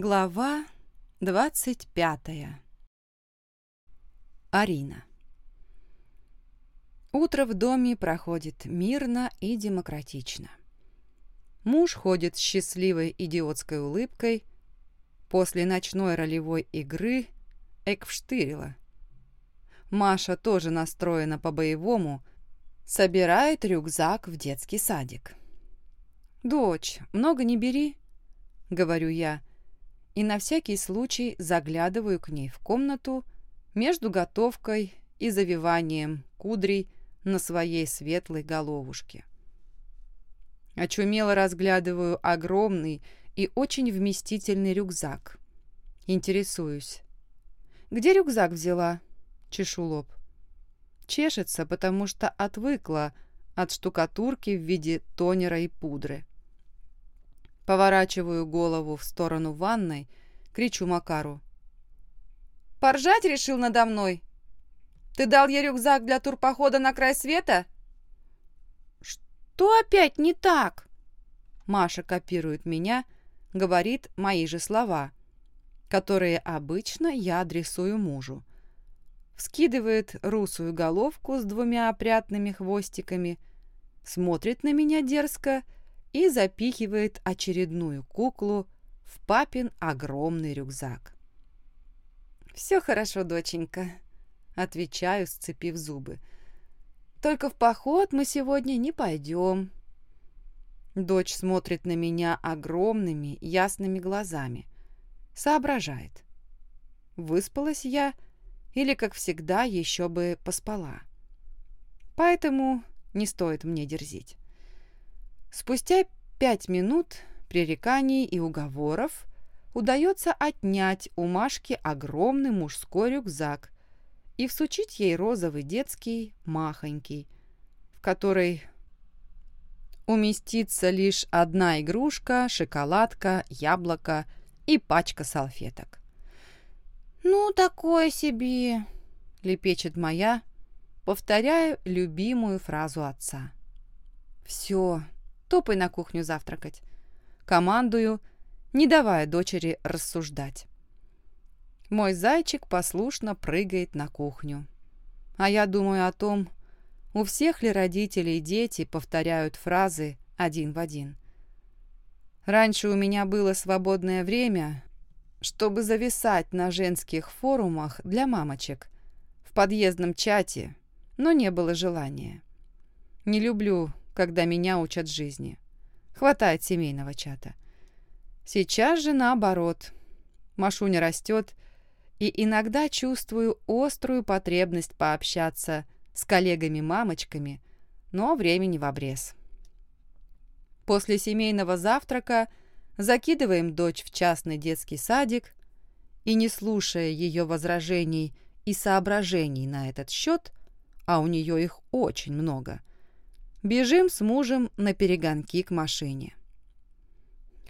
Глава двадцать пятая. Арина. Утро в доме проходит мирно и демократично. Муж ходит с счастливой идиотской улыбкой. После ночной ролевой игры Эквштырила. Маша тоже настроена по-боевому, собирает рюкзак в детский садик. «Дочь, много не бери», — говорю я, — и на всякий случай заглядываю к ней в комнату между готовкой и завиванием кудрей на своей светлой головушке. Очумело разглядываю огромный и очень вместительный рюкзак. Интересуюсь. «Где рюкзак взяла?» Чешу лоб. Чешется, потому что отвыкла от штукатурки в виде тонера и пудры. Поворачиваю голову в сторону ванной, кричу Макару. «Поржать решил надо мной? Ты дал ей рюкзак для турпохода на край света?» «Что опять не так?» Маша копирует меня, говорит мои же слова, которые обычно я адресую мужу. Вскидывает русую головку с двумя опрятными хвостиками, смотрит на меня дерзко и запихивает очередную куклу в папин огромный рюкзак. «Все хорошо, доченька», — отвечаю, сцепив зубы. «Только в поход мы сегодня не пойдем». Дочь смотрит на меня огромными ясными глазами. Соображает. Выспалась я или, как всегда, еще бы поспала. Поэтому не стоит мне дерзить. Спустя пять минут пререканий и уговоров удается отнять у Машки огромный мужской рюкзак и всучить ей розовый детский, махонький, в который уместится лишь одна игрушка, шоколадка, яблоко и пачка салфеток. «Ну, такое себе!» — лепечет моя, повторяю любимую фразу отца. «Все, Топай на кухню завтракать. Командую, не давая дочери рассуждать. Мой зайчик послушно прыгает на кухню. А я думаю о том, у всех ли родителей дети повторяют фразы один в один. Раньше у меня было свободное время, чтобы зависать на женских форумах для мамочек в подъездном чате, но не было желания. Не люблю когда меня учат жизни. Хватает семейного чата. Сейчас же наоборот. Машуня растет, и иногда чувствую острую потребность пообщаться с коллегами-мамочками, но времени в обрез. После семейного завтрака закидываем дочь в частный детский садик и, не слушая ее возражений и соображений на этот счет, а у нее их очень много, Бежим с мужем на перегонки к машине.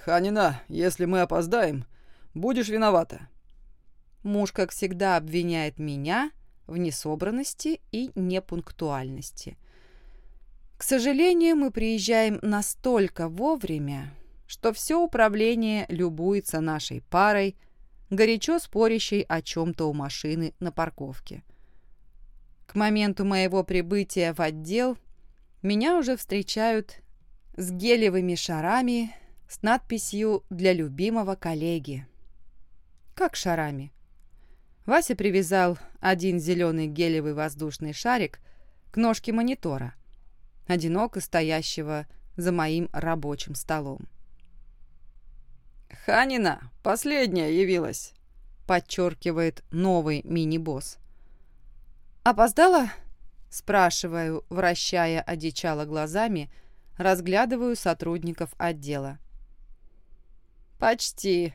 «Ханина, если мы опоздаем, будешь виновата». Муж, как всегда, обвиняет меня в несобранности и непунктуальности. К сожалению, мы приезжаем настолько вовремя, что все управление любуется нашей парой, горячо спорящей о чем-то у машины на парковке. К моменту моего прибытия в отдел меня уже встречают с гелевыми шарами с надписью «Для любимого коллеги». Как шарами? Вася привязал один зеленый гелевый воздушный шарик к ножке монитора, одиноко стоящего за моим рабочим столом. «Ханина, последняя явилась», — подчеркивает новый мини-босс. «Опоздала?» Спрашиваю, вращая одичало глазами, разглядываю сотрудников отдела. «Почти.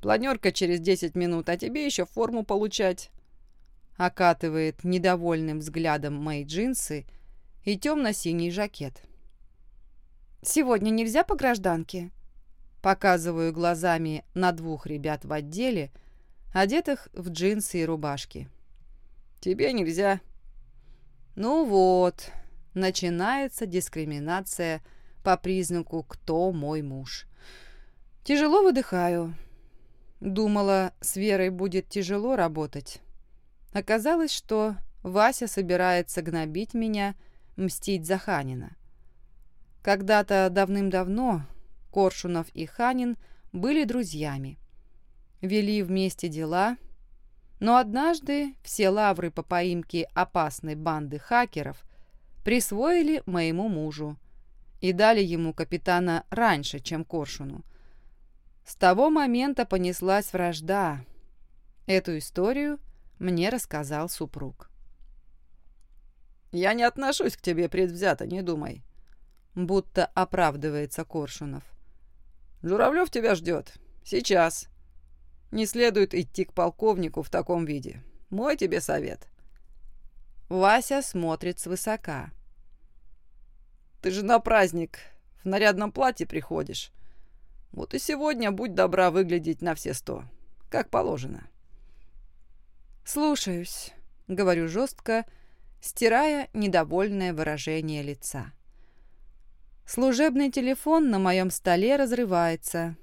Планерка через десять минут, а тебе еще форму получать». Окатывает недовольным взглядом мои джинсы и темно-синий жакет. «Сегодня нельзя по гражданке?» Показываю глазами на двух ребят в отделе, одетых в джинсы и рубашки. «Тебе нельзя», ну вот, начинается дискриминация по признаку «кто мой муж». Тяжело выдыхаю. Думала, с Верой будет тяжело работать. Оказалось, что Вася собирается гнобить меня, мстить за Ханина. Когда-то давным-давно Коршунов и Ханин были друзьями. Вели вместе дела, но однажды все лавры по поимке опасной банды хакеров присвоили моему мужу и дали ему капитана раньше, чем Коршуну. С того момента понеслась вражда. Эту историю мне рассказал супруг. «Я не отношусь к тебе предвзято, не думай», — будто оправдывается Коршунов. «Журавлев тебя ждет. Сейчас. Не следует идти к полковнику в таком виде. Мой тебе совет». Вася смотрит свысока. «Ты же на праздник в нарядном платье приходишь. Вот и сегодня будь добра выглядеть на все сто, как положено. «Слушаюсь», — говорю жестко, стирая недовольное выражение лица. Служебный телефон на моем столе разрывается,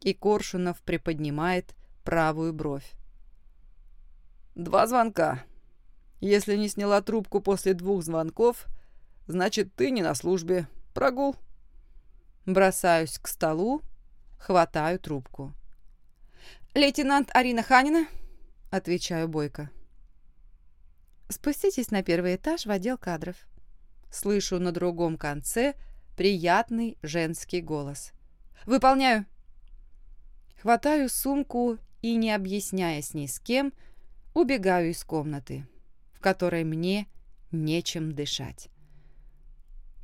и Коршунов приподнимает правую бровь. «Два звонка. Если не сняла трубку после двух звонков, значит, ты не на службе. Прогул». Бросаюсь к столу, Хватаю трубку. «Лейтенант Арина Ханина?» – отвечаю Бойко. «Спуститесь на первый этаж в отдел кадров». Слышу на другом конце приятный женский голос. «Выполняю». Хватаю сумку и, не объясняясь ни с кем, убегаю из комнаты, в которой мне нечем дышать.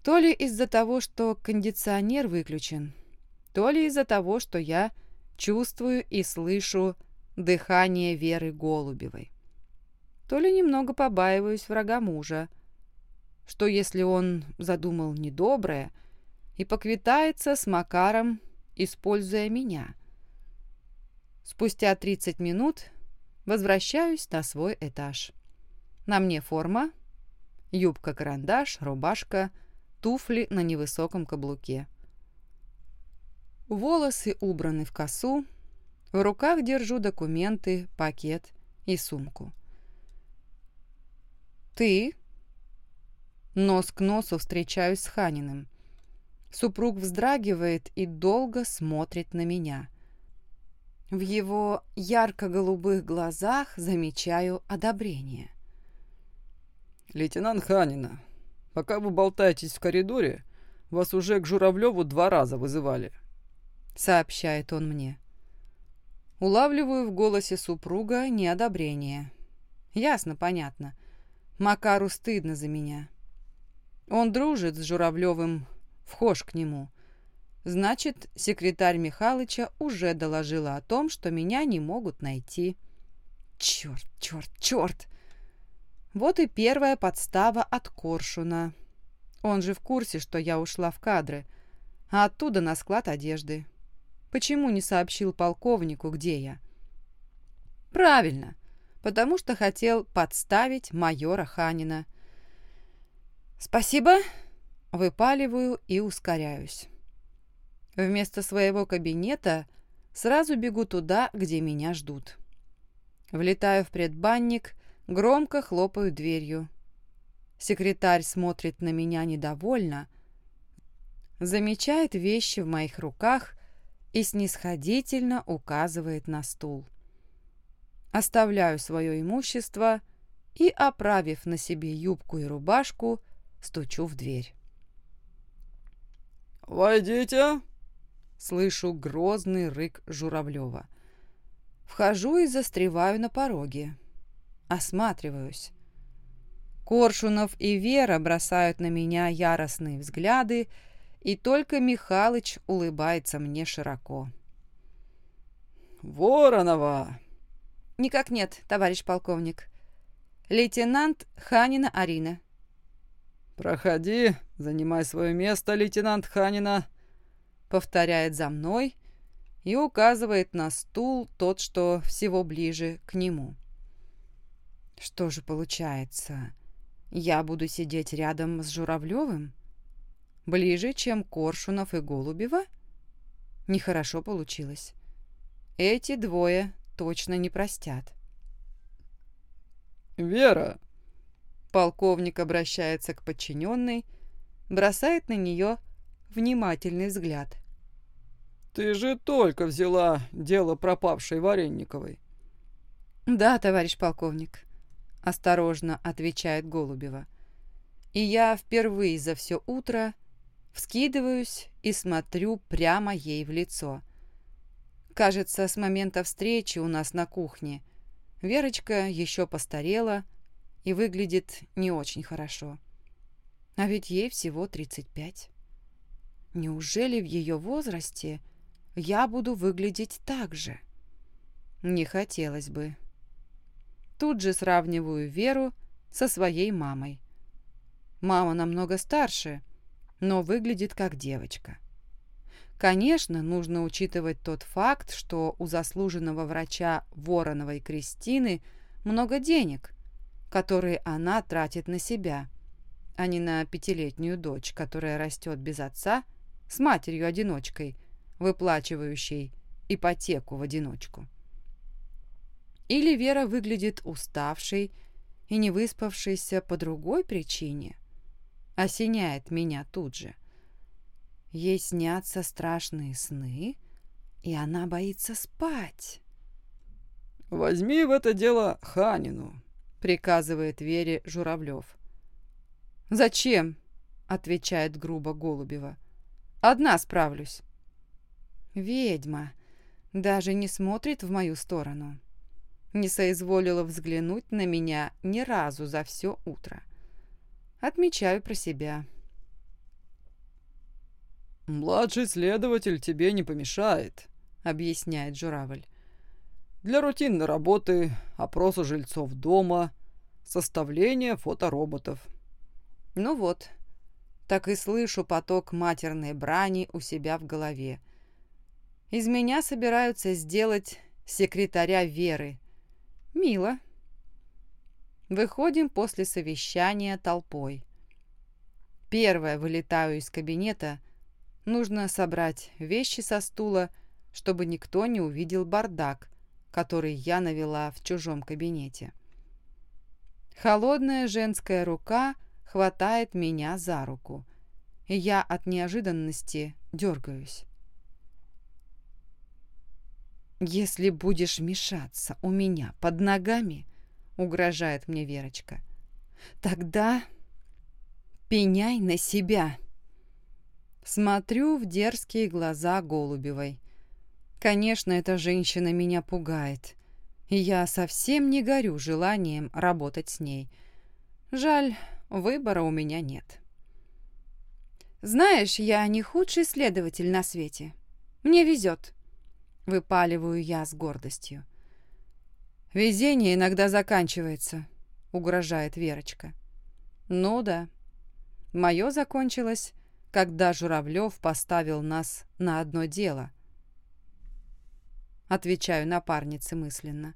То ли из-за того, что кондиционер выключен, то ли из-за того, что я чувствую и слышу дыхание Веры Голубевой, то ли немного побаиваюсь врага мужа, что если он задумал недоброе и поквитается с Макаром, используя меня. Спустя 30 минут возвращаюсь на свой этаж. На мне форма, юбка-карандаш, рубашка, туфли на невысоком каблуке. Волосы убраны в косу, в руках держу документы, пакет и сумку. «Ты?» Нос к носу встречаюсь с Ханиным. Супруг вздрагивает и долго смотрит на меня. В его ярко-голубых глазах замечаю одобрение. «Лейтенант Ханина, пока вы болтаетесь в коридоре, вас уже к Журавлеву два раза вызывали. — сообщает он мне. Улавливаю в голосе супруга неодобрение. Ясно, понятно. Макару стыдно за меня. Он дружит с Журавлевым, вхож к нему. Значит, секретарь Михалыча уже доложила о том, что меня не могут найти. Черт, черт, черт! Вот и первая подстава от Коршуна. Он же в курсе, что я ушла в кадры, а оттуда на склад одежды. Почему не сообщил полковнику, где я? Правильно, потому что хотел подставить майора Ханина. Спасибо, выпаливаю и ускоряюсь. Вместо своего кабинета сразу бегу туда, где меня ждут. Влетаю в предбанник, громко хлопаю дверью. Секретарь смотрит на меня недовольно, замечает вещи в моих руках и снисходительно указывает на стул. Оставляю свое имущество и, оправив на себе юбку и рубашку, стучу в дверь. «Войдите!» Слышу грозный рык Журавлева. Вхожу и застреваю на пороге. Осматриваюсь. Коршунов и Вера бросают на меня яростные взгляды и только Михалыч улыбается мне широко. «Воронова!» «Никак нет, товарищ полковник. Лейтенант Ханина Арина». «Проходи, занимай свое место, лейтенант Ханина», — повторяет за мной и указывает на стул тот, что всего ближе к нему. Что же получается? Я буду сидеть рядом с Журавлевым? Ближе, чем Коршунов и Голубева? Нехорошо получилось. эти двое точно не простят. «Вера!» Полковник обращается к подчиненной, бросает на нее внимательный взгляд. «Ты же только взяла дело пропавшей Варенниковой». «Да, товарищ полковник», — осторожно отвечает Голубева. И я впервые за все утро вскидываюсь и смотрю прямо ей в лицо. Кажется, с момента встречи у нас на кухне Верочка еще постарела и выглядит не очень хорошо. А ведь ей всего 35. Неужели в ее возрасте я буду выглядеть так же? Не хотелось бы. Тут же сравниваю Веру со своей мамой. Мама намного старше, но выглядит как девочка. Конечно, нужно учитывать тот факт, что у заслуженного врача Вороновой Кристины много денег, которые она тратит на себя, а не на пятилетнюю дочь, которая растет без отца, с матерью-одиночкой, выплачивающей ипотеку в одиночку. Или Вера выглядит уставшей и не выспавшейся по другой причине, осеняет меня тут же. Ей снятся страшные сны, и она боится спать. «Возьми в это дело Ханину», — приказывает Вере Журавлев. «Зачем?» — отвечает грубо Голубева. «Одна справлюсь». Ведьма даже не смотрит в мою сторону. Не соизволила взглянуть на меня ни разу за все утро. Отмечаю про себя. «Младший следователь тебе не помешает», — объясняет журавль. «Для рутинной работы, опроса жильцов дома, составления фотороботов». Ну вот, так и слышу поток матерной брани у себя в голове. Из меня собираются сделать секретаря Веры. Мило. Выходим после совещания толпой. Первая вылетаю из кабинета — Нужно собрать вещи со стула, чтобы никто не увидел бардак, который я навела в чужом кабинете. Холодная женская рука хватает меня за руку, и я от неожиданности дергаюсь. «Если будешь мешаться у меня под ногами», — угрожает мне Верочка, — «тогда пеняй на себя». Смотрю в дерзкие глаза Голубевой. Конечно, эта женщина меня пугает, и я совсем не горю желанием работать с ней. Жаль, выбора у меня нет. «Знаешь, я не худший следователь на свете. Мне везет», — выпаливаю я с гордостью. «Везение иногда заканчивается», — угрожает Верочка. «Ну да, мое закончилось когда Журавлев поставил нас на одно дело. Отвечаю напарнице мысленно.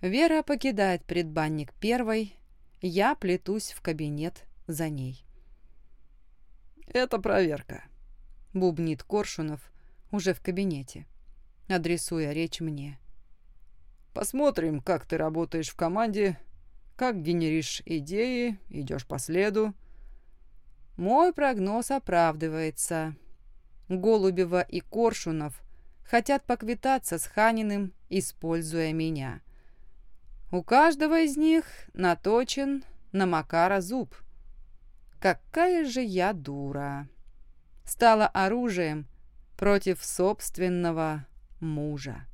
Вера покидает предбанник первой, я плетусь в кабинет за ней. «Это проверка», — бубнит Коршунов уже в кабинете, адресуя речь мне. «Посмотрим, как ты работаешь в команде, как генеришь идеи, идешь по следу. Мой прогноз оправдывается. Голубева и Коршунов хотят поквитаться с Ханиным, используя меня. У каждого из них наточен на Макара зуб. Какая же я дура. Стала оружием против собственного мужа.